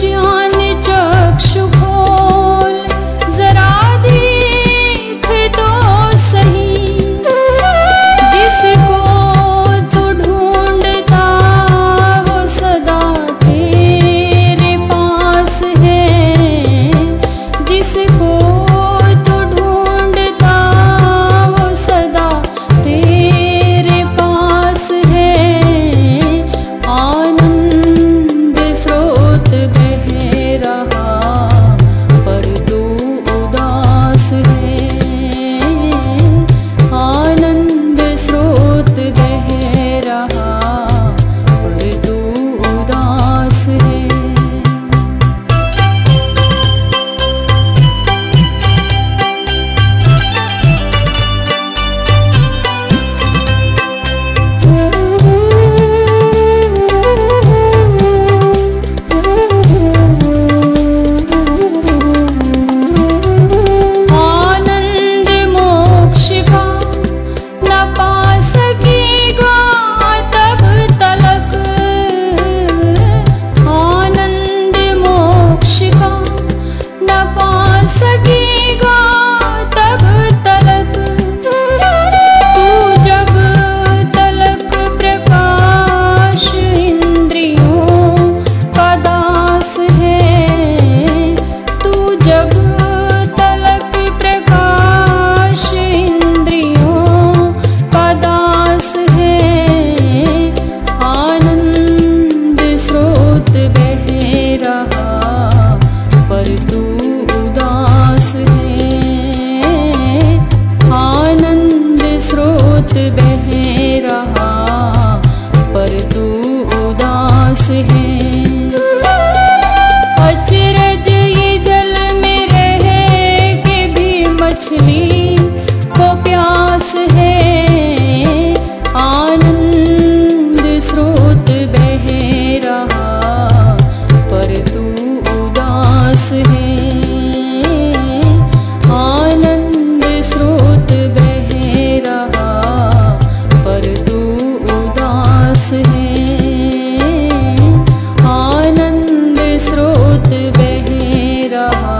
de onde love.